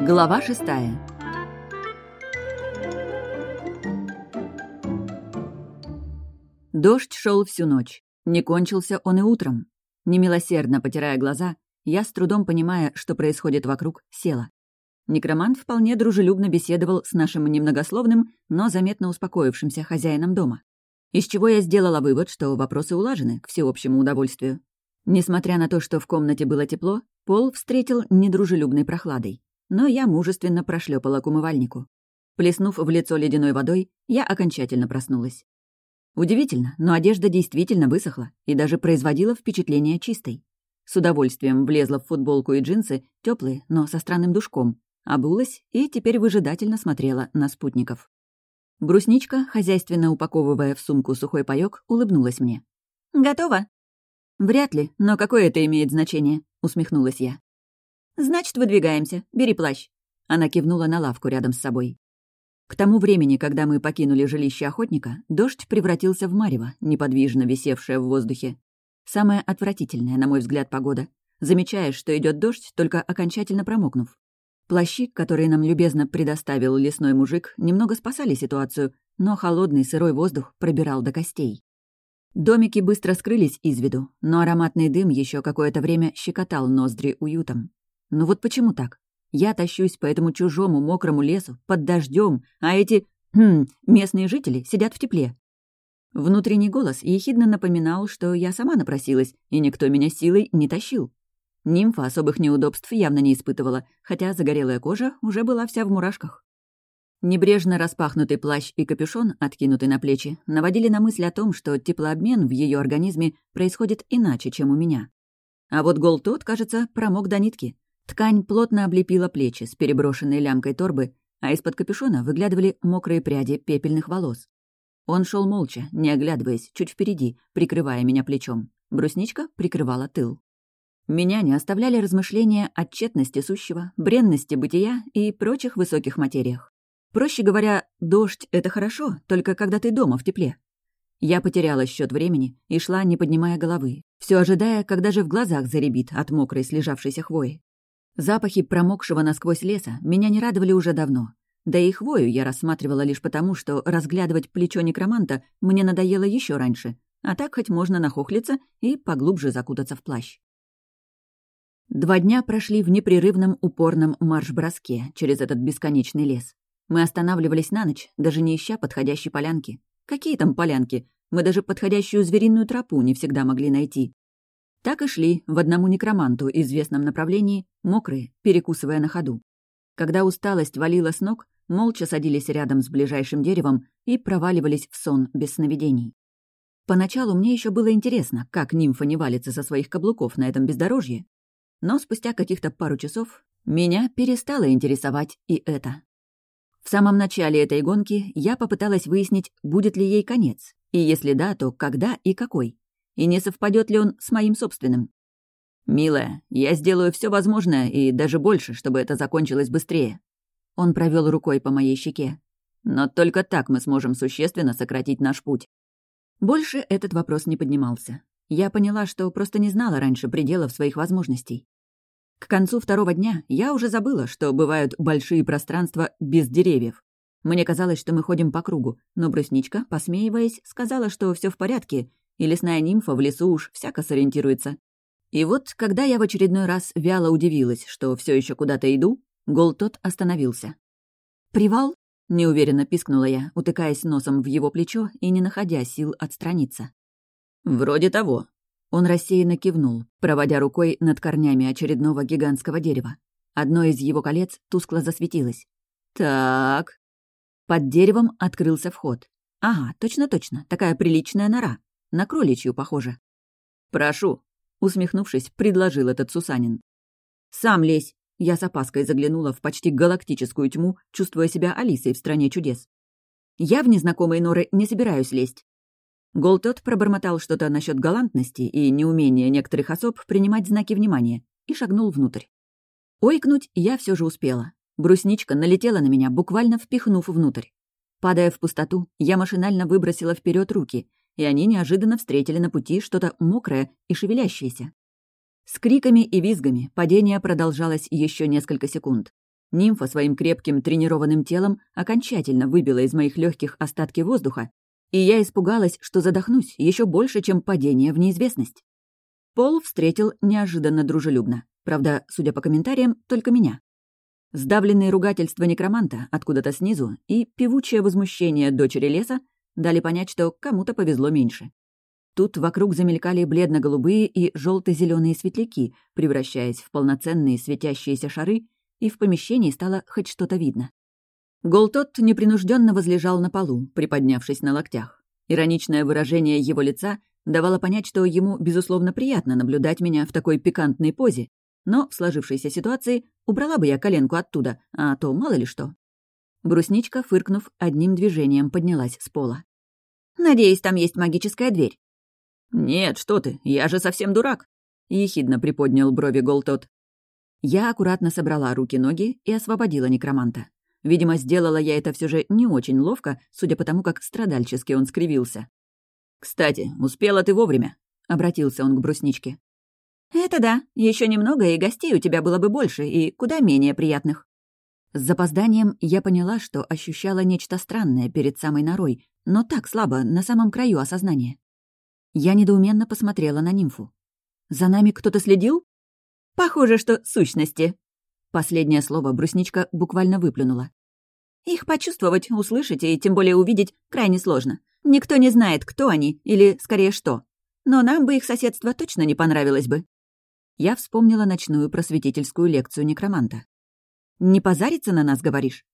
Глава шестая. Дождь шел всю ночь. Не кончился он и утром. Немилосердно потирая глаза, я, с трудом понимая, что происходит вокруг, села. Некромант вполне дружелюбно беседовал с нашим немногословным, но заметно успокоившимся хозяином дома. Из чего я сделала вывод, что вопросы улажены, к всеобщему удовольствию. Несмотря на то, что в комнате было тепло, пол встретил недружелюбной прохладой. Но я мужественно прошлепала к умывальнику. Плеснув в лицо ледяной водой, я окончательно проснулась. Удивительно, но одежда действительно высохла и даже производила впечатление чистой. С удовольствием влезла в футболку и джинсы, теплые, но со странным душком, обулась и теперь выжидательно смотрела на спутников. Брусничка, хозяйственно упаковывая в сумку сухой паёк, улыбнулась мне. «Готово?» «Вряд ли, но какое это имеет значение?» — усмехнулась я. «Значит, выдвигаемся. Бери плащ». Она кивнула на лавку рядом с собой. К тому времени, когда мы покинули жилище охотника, дождь превратился в марево, неподвижно висевшее в воздухе. Самая отвратительная, на мой взгляд, погода. Замечаешь, что идет дождь, только окончательно промокнув. Плащи, которые нам любезно предоставил лесной мужик, немного спасали ситуацию, но холодный сырой воздух пробирал до костей. Домики быстро скрылись из виду, но ароматный дым еще какое-то время щекотал ноздри уютом. Ну вот почему так? Я тащусь по этому чужому мокрому лесу, под дождем, а эти, хм, местные жители сидят в тепле. Внутренний голос ехидно напоминал, что я сама напросилась, и никто меня силой не тащил. Нимфа особых неудобств явно не испытывала, хотя загорелая кожа уже была вся в мурашках. Небрежно распахнутый плащ и капюшон, откинутый на плечи, наводили на мысль о том, что теплообмен в ее организме происходит иначе, чем у меня. А вот гол тот, кажется, промок до нитки. Ткань плотно облепила плечи с переброшенной лямкой торбы, а из-под капюшона выглядывали мокрые пряди пепельных волос. Он шел молча, не оглядываясь, чуть впереди, прикрывая меня плечом. Брусничка прикрывала тыл. Меня не оставляли размышления о тщетности сущего, бренности бытия и прочих высоких материях. Проще говоря, дождь — это хорошо, только когда ты дома в тепле. Я потеряла счет времени и шла, не поднимая головы, все ожидая, когда же в глазах заребит от мокрой слежавшейся хвои. Запахи промокшего насквозь леса меня не радовали уже давно. Да и хвою я рассматривала лишь потому, что разглядывать плечо некроманта мне надоело еще раньше, а так хоть можно нахохлиться и поглубже закутаться в плащ. Два дня прошли в непрерывном упорном марш-броске через этот бесконечный лес. Мы останавливались на ночь, даже не ища подходящей полянки. Какие там полянки? Мы даже подходящую звериную тропу не всегда могли найти. Так и шли в одному некроманту, известном направлении, мокрые, перекусывая на ходу. Когда усталость валила с ног, молча садились рядом с ближайшим деревом и проваливались в сон без сновидений. Поначалу мне еще было интересно, как нимфа не валится со своих каблуков на этом бездорожье, но спустя каких-то пару часов меня перестало интересовать и это. В самом начале этой гонки я попыталась выяснить, будет ли ей конец, и если да, то когда и какой, и не совпадет ли он с моим собственным. «Милая, я сделаю все возможное и даже больше, чтобы это закончилось быстрее». Он провел рукой по моей щеке. «Но только так мы сможем существенно сократить наш путь». Больше этот вопрос не поднимался. Я поняла, что просто не знала раньше пределов своих возможностей. К концу второго дня я уже забыла, что бывают большие пространства без деревьев. Мне казалось, что мы ходим по кругу, но брусничка, посмеиваясь, сказала, что все в порядке, и лесная нимфа в лесу уж всяко сориентируется. И вот, когда я в очередной раз вяло удивилась, что все еще куда-то иду, гол тот остановился. «Привал?» — неуверенно пискнула я, утыкаясь носом в его плечо и не находя сил отстраниться. «Вроде того», он рассеянно кивнул, проводя рукой над корнями очередного гигантского дерева. Одно из его колец тускло засветилось. «Так...» Под деревом открылся вход. «Ага, точно-точно, такая приличная нора. На кроличью похоже». «Прошу», — усмехнувшись, предложил этот Сусанин. «Сам лезь!» Я с опаской заглянула в почти галактическую тьму, чувствуя себя Алисой в «Стране чудес». «Я в незнакомые норы не собираюсь лезть. Голтот пробормотал что-то насчет галантности и неумения некоторых особ принимать знаки внимания и шагнул внутрь. Ойкнуть я все же успела. Брусничка налетела на меня, буквально впихнув внутрь. Падая в пустоту, я машинально выбросила вперед руки, и они неожиданно встретили на пути что-то мокрое и шевелящееся. С криками и визгами падение продолжалось еще несколько секунд. Нимфа своим крепким тренированным телом окончательно выбила из моих легких остатки воздуха, и я испугалась, что задохнусь еще больше, чем падение в неизвестность. Пол встретил неожиданно дружелюбно. Правда, судя по комментариям, только меня. Сдавленные ругательства некроманта откуда-то снизу и певучее возмущение дочери леса дали понять, что кому-то повезло меньше. Тут вокруг замелькали бледно-голубые и желто зеленые светляки, превращаясь в полноценные светящиеся шары, и в помещении стало хоть что-то видно. Голтот непринужденно возлежал на полу, приподнявшись на локтях. Ироничное выражение его лица давало понять, что ему, безусловно, приятно наблюдать меня в такой пикантной позе, но в сложившейся ситуации убрала бы я коленку оттуда, а то мало ли что. Брусничка, фыркнув, одним движением поднялась с пола. «Надеюсь, там есть магическая дверь». «Нет, что ты, я же совсем дурак», — ехидно приподнял брови Голтот. Я аккуратно собрала руки-ноги и освободила некроманта. Видимо, сделала я это все же не очень ловко, судя по тому, как страдальчески он скривился. «Кстати, успела ты вовремя», — обратился он к брусничке. «Это да. Еще немного, и гостей у тебя было бы больше, и куда менее приятных». С запозданием я поняла, что ощущала нечто странное перед самой норой, но так слабо, на самом краю осознания. Я недоуменно посмотрела на нимфу. «За нами кто-то следил?» «Похоже, что сущности». Последнее слово брусничка буквально выплюнула. «Их почувствовать, услышать и тем более увидеть крайне сложно. Никто не знает, кто они, или, скорее, что. Но нам бы их соседство точно не понравилось бы». Я вспомнила ночную просветительскую лекцию некроманта. «Не позариться на нас, говоришь?»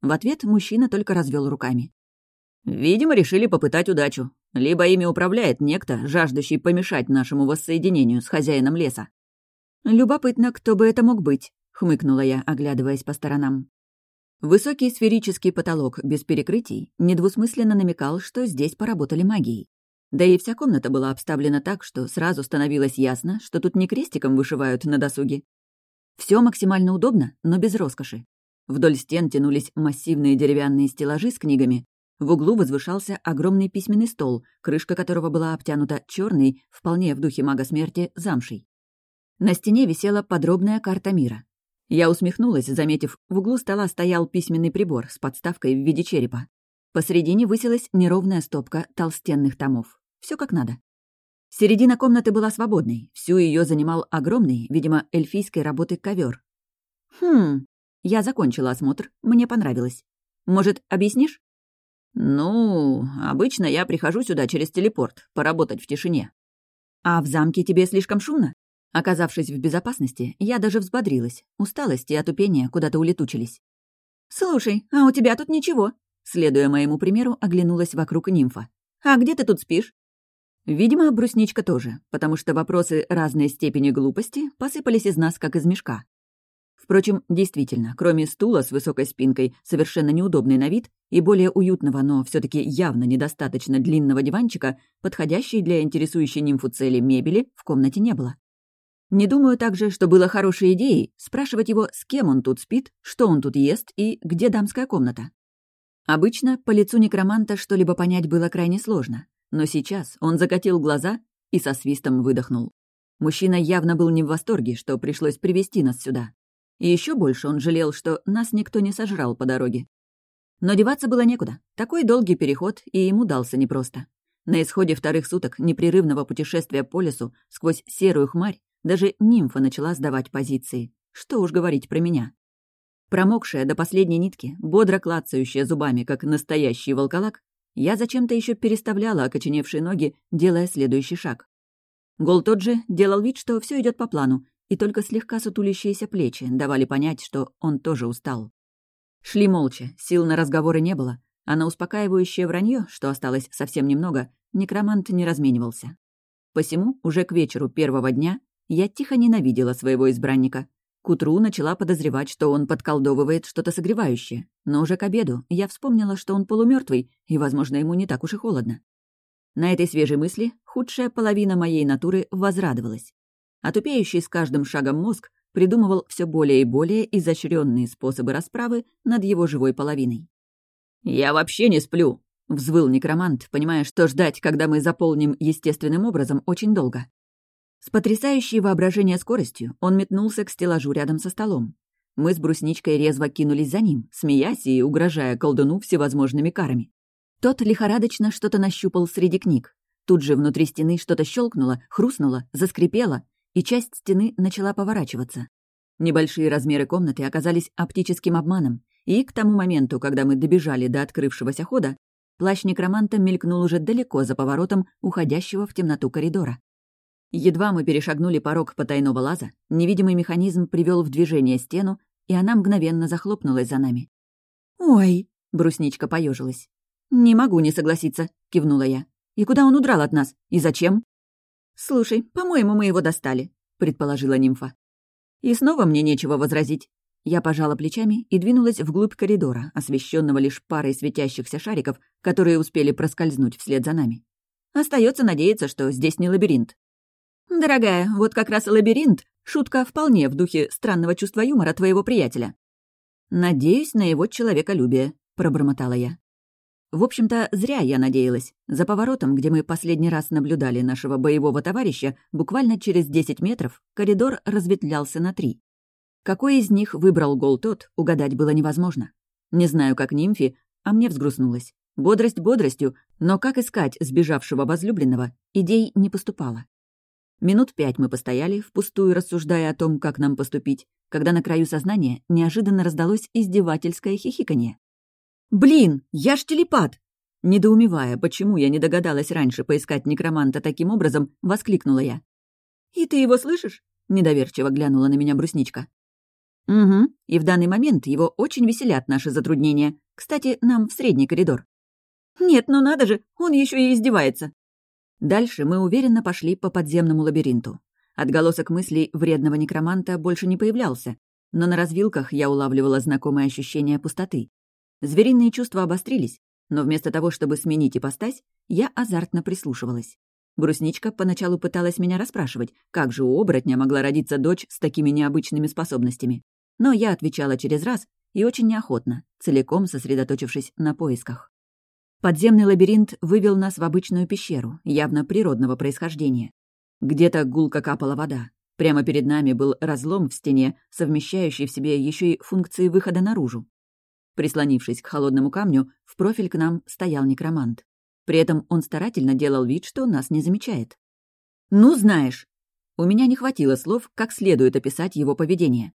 В ответ мужчина только развел руками. «Видимо, решили попытать удачу. Либо ими управляет некто, жаждущий помешать нашему воссоединению с хозяином леса». «Любопытно, кто бы это мог быть», — хмыкнула я, оглядываясь по сторонам. Высокий сферический потолок без перекрытий недвусмысленно намекал, что здесь поработали магией. Да и вся комната была обставлена так, что сразу становилось ясно, что тут не крестиком вышивают на досуге. Все максимально удобно, но без роскоши. Вдоль стен тянулись массивные деревянные стеллажи с книгами. В углу возвышался огромный письменный стол, крышка которого была обтянута черной, вполне в духе мага смерти, замшей. На стене висела подробная карта мира. Я усмехнулась, заметив, в углу стола стоял письменный прибор с подставкой в виде черепа. Посредине высилась неровная стопка толстенных томов. Все как надо. Середина комнаты была свободной, всю ее занимал огромный, видимо, эльфийской работы ковер. Хм, я закончила осмотр, мне понравилось. Может, объяснишь? Ну, обычно я прихожу сюда через телепорт, поработать в тишине. А в замке тебе слишком шумно? Оказавшись в безопасности, я даже взбодрилась. Усталость и отупение куда-то улетучились. «Слушай, а у тебя тут ничего?» Следуя моему примеру, оглянулась вокруг нимфа. «А где ты тут спишь?» Видимо, брусничка тоже, потому что вопросы разной степени глупости посыпались из нас, как из мешка. Впрочем, действительно, кроме стула с высокой спинкой, совершенно неудобный на вид, и более уютного, но все таки явно недостаточно длинного диванчика, подходящей для интересующей нимфу цели мебели, в комнате не было. Не думаю также, что было хорошей идеей спрашивать его, с кем он тут спит, что он тут ест и где дамская комната. Обычно по лицу некроманта что-либо понять было крайне сложно, но сейчас он закатил глаза и со свистом выдохнул. Мужчина явно был не в восторге, что пришлось привести нас сюда. И еще больше он жалел, что нас никто не сожрал по дороге. Но деваться было некуда. Такой долгий переход и ему дался непросто. На исходе вторых суток непрерывного путешествия по лесу сквозь серую хмарь даже нимфа начала сдавать позиции. Что уж говорить про меня. Промокшая до последней нитки, бодро клацающая зубами, как настоящий волколак, я зачем-то еще переставляла окоченевшие ноги, делая следующий шаг. Гол тот же делал вид, что все идет по плану, и только слегка сутулящиеся плечи давали понять, что он тоже устал. Шли молча, сил на разговоры не было, а на успокаивающее вранье, что осталось совсем немного, некромант не разменивался. Посему уже к вечеру первого дня я тихо ненавидела своего избранника, к утру начала подозревать, что он подколдовывает что-то согревающее, но уже к обеду я вспомнила, что он полумертвый, и, возможно, ему не так уж и холодно. На этой свежей мысли худшая половина моей натуры возрадовалась. Отупеющий с каждым шагом мозг придумывал все более и более изощренные способы расправы над его живой половиной. «Я вообще не сплю!» — взвыл некромант, понимая, что ждать, когда мы заполним естественным образом, очень долго. С потрясающей воображение скоростью он метнулся к стеллажу рядом со столом. Мы с брусничкой резво кинулись за ним, смеясь и угрожая колдуну всевозможными карами. Тот лихорадочно что-то нащупал среди книг. Тут же внутри стены что-то щелкнуло, хрустнуло, заскрипело, и часть стены начала поворачиваться. Небольшие размеры комнаты оказались оптическим обманом, и к тому моменту, когда мы добежали до открывшегося хода, плащ некроманта мелькнул уже далеко за поворотом уходящего в темноту коридора. Едва мы перешагнули порог потайного лаза, невидимый механизм привел в движение стену, и она мгновенно захлопнулась за нами. «Ой!» — брусничка поежилась. «Не могу не согласиться», — кивнула я. «И куда он удрал от нас? И зачем?» «Слушай, по-моему, мы его достали», — предположила нимфа. «И снова мне нечего возразить». Я пожала плечами и двинулась вглубь коридора, освещенного лишь парой светящихся шариков, которые успели проскользнуть вслед за нами. Остается надеяться, что здесь не лабиринт. «Дорогая, вот как раз лабиринт Шутка вполне в духе странного чувства юмора твоего приятеля. «Надеюсь на его человеколюбие», — пробормотала я. В общем-то, зря я надеялась. За поворотом, где мы последний раз наблюдали нашего боевого товарища, буквально через 10 метров коридор разветвлялся на три. Какой из них выбрал гол тот, угадать было невозможно. Не знаю, как нимфи, а мне взгрустнулось. Бодрость бодростью, но как искать сбежавшего возлюбленного, идей не поступало. Минут пять мы постояли, впустую рассуждая о том, как нам поступить, когда на краю сознания неожиданно раздалось издевательское хихиканье. «Блин, я ж телепат!» Недоумевая, почему я не догадалась раньше поискать некроманта таким образом, воскликнула я. «И ты его слышишь?» — недоверчиво глянула на меня брусничка. «Угу, и в данный момент его очень веселят наши затруднения. Кстати, нам в средний коридор». «Нет, ну надо же, он еще и издевается!» Дальше мы уверенно пошли по подземному лабиринту. Отголосок мыслей вредного некроманта больше не появлялся, но на развилках я улавливала знакомое ощущение пустоты. Звериные чувства обострились, но вместо того, чтобы сменить ипостась, я азартно прислушивалась. Брусничка поначалу пыталась меня расспрашивать, как же у оборотня могла родиться дочь с такими необычными способностями. Но я отвечала через раз и очень неохотно, целиком сосредоточившись на поисках. Подземный лабиринт вывел нас в обычную пещеру, явно природного происхождения. Где-то гулко капала вода. Прямо перед нами был разлом в стене, совмещающий в себе еще и функции выхода наружу. Прислонившись к холодному камню, в профиль к нам стоял некромант. При этом он старательно делал вид, что нас не замечает. «Ну, знаешь!» У меня не хватило слов, как следует описать его поведение.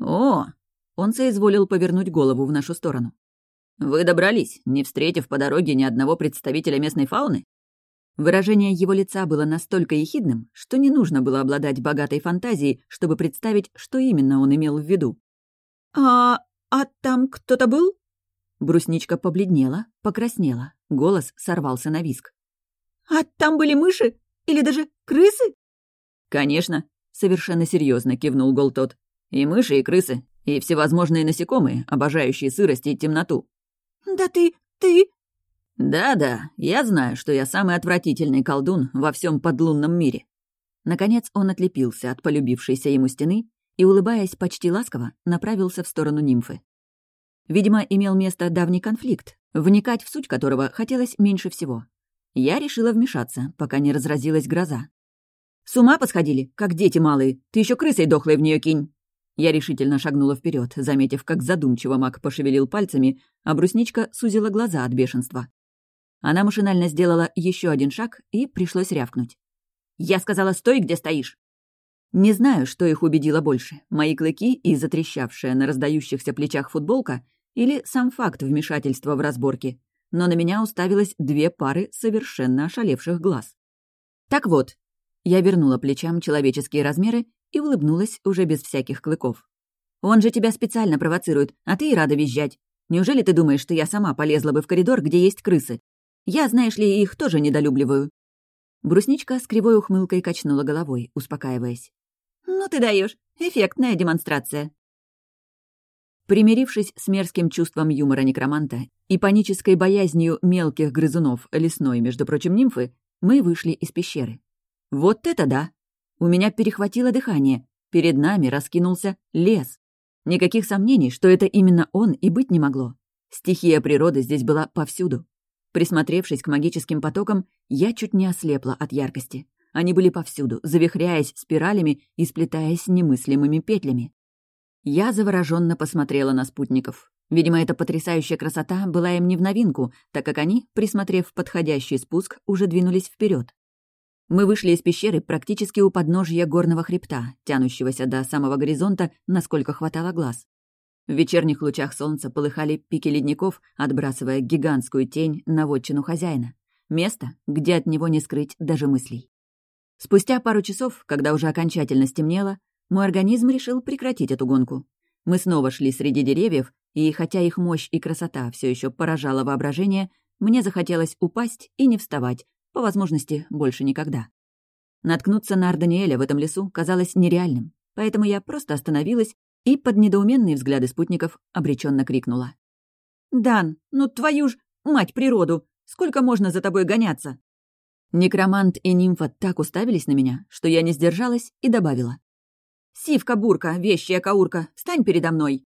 «О!» Он соизволил повернуть голову в нашу сторону. «Вы добрались, не встретив по дороге ни одного представителя местной фауны?» Выражение его лица было настолько ехидным, что не нужно было обладать богатой фантазией, чтобы представить, что именно он имел в виду. «А... а там кто-то был?» Брусничка побледнела, покраснела, голос сорвался на виск. «А там были мыши? Или даже крысы?» «Конечно», — совершенно серьезно кивнул Голтот. «И мыши, и крысы, и всевозможные насекомые, обожающие сырость и темноту. «Да ты... ты...» «Да-да, я знаю, что я самый отвратительный колдун во всем подлунном мире». Наконец он отлепился от полюбившейся ему стены и, улыбаясь почти ласково, направился в сторону нимфы. Видимо, имел место давний конфликт, вникать в суть которого хотелось меньше всего. Я решила вмешаться, пока не разразилась гроза. «С ума посходили, как дети малые! Ты еще крысой дохлой в нее кинь!» Я решительно шагнула вперед, заметив, как задумчиво маг пошевелил пальцами, а брусничка сузила глаза от бешенства. Она машинально сделала еще один шаг и пришлось рявкнуть. «Я сказала, стой, где стоишь!» Не знаю, что их убедило больше, мои клыки и затрещавшая на раздающихся плечах футболка или сам факт вмешательства в разборки, но на меня уставилось две пары совершенно ошалевших глаз. Так вот, я вернула плечам человеческие размеры и улыбнулась уже без всяких клыков. «Он же тебя специально провоцирует, а ты и рада визжать. Неужели ты думаешь, что я сама полезла бы в коридор, где есть крысы? Я, знаешь ли, их тоже недолюбливаю». Брусничка с кривой ухмылкой качнула головой, успокаиваясь. «Ну ты даешь, Эффектная демонстрация». Примирившись с мерзким чувством юмора некроманта и панической боязнью мелких грызунов лесной, между прочим, нимфы, мы вышли из пещеры. Вот это да! У меня перехватило дыхание. Перед нами раскинулся лес. Никаких сомнений, что это именно он и быть не могло. Стихия природы здесь была повсюду. Присмотревшись к магическим потокам, я чуть не ослепла от яркости. Они были повсюду, завихряясь спиралями и сплетаясь немыслимыми петлями. Я завороженно посмотрела на спутников. Видимо, эта потрясающая красота была им не в новинку, так как они, присмотрев подходящий спуск, уже двинулись вперед. Мы вышли из пещеры практически у подножья горного хребта, тянущегося до самого горизонта, насколько хватало глаз. В вечерних лучах солнца полыхали пики ледников, отбрасывая гигантскую тень на вотчину хозяина. Место, где от него не скрыть даже мыслей. Спустя пару часов, когда уже окончательно стемнело, мой организм решил прекратить эту гонку. Мы снова шли среди деревьев, и хотя их мощь и красота все еще поражала воображение, мне захотелось упасть и не вставать, по возможности, больше никогда. Наткнуться на Арданиэля в этом лесу казалось нереальным, поэтому я просто остановилась и под недоуменные взгляды спутников обреченно крикнула. «Дан, ну твою ж мать природу! Сколько можно за тобой гоняться?» Некромант и нимфа так уставились на меня, что я не сдержалась и добавила. «Сивка-бурка, вещая каурка, встань передо мной!»